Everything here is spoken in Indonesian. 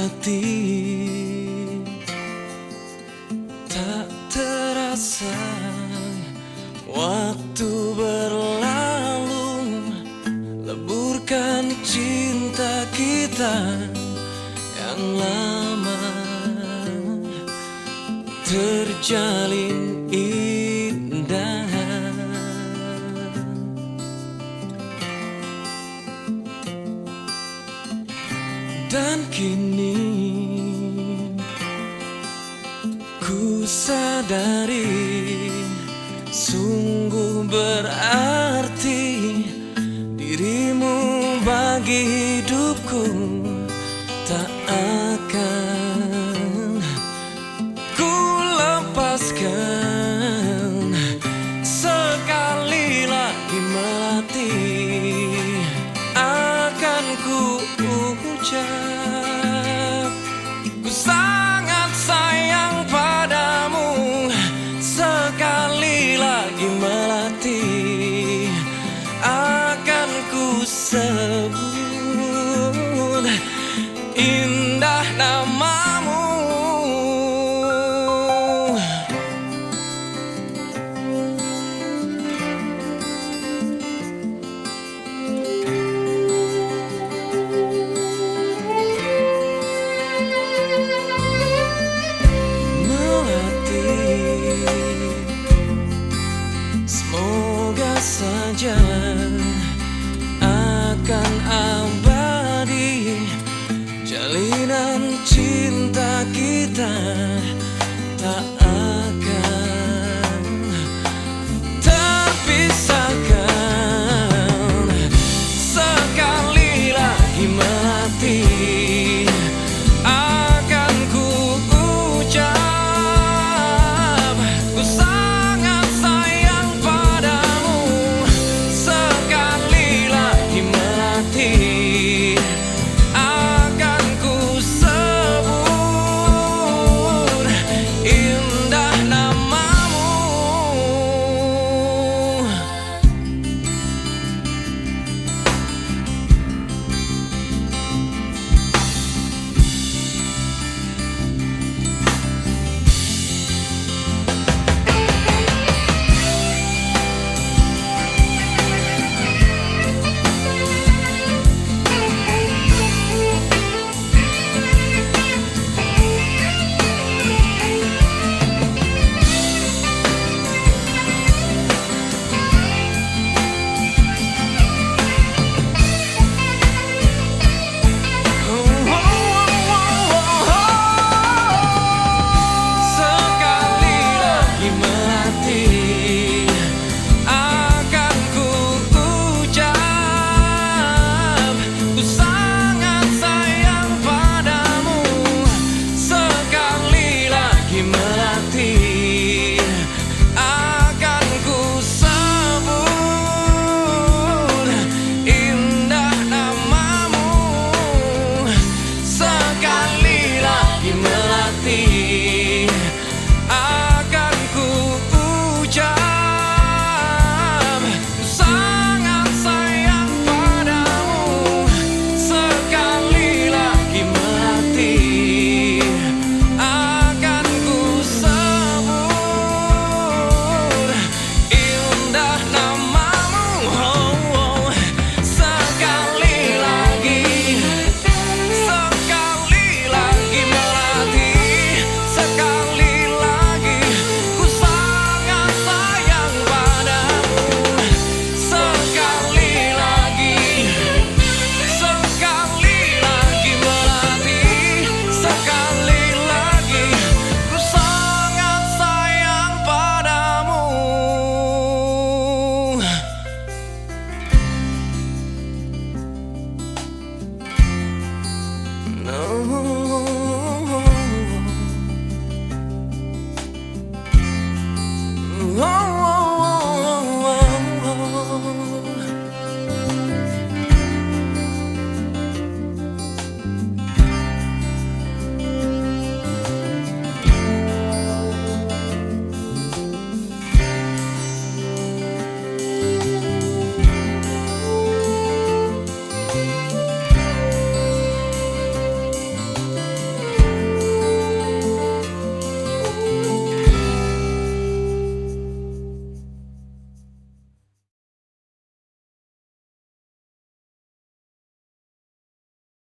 Melati Tak terasa Waktu berlalu Leburkan cinta kita Yang lama Terjalin Sadari Sungguh berarti Dirimu bagi hidupku Tak akan Jalinan cinta kita tak ti.